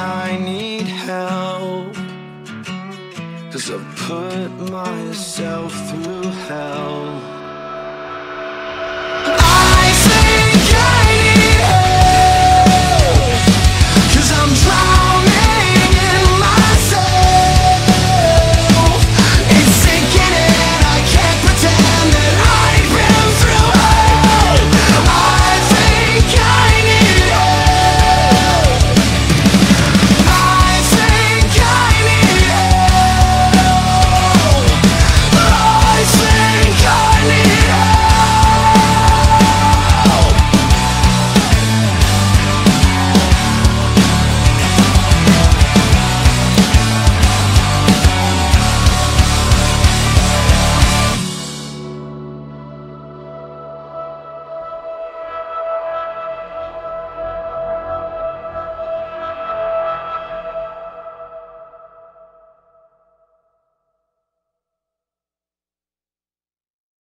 I need help. Cause I've put myself through hell.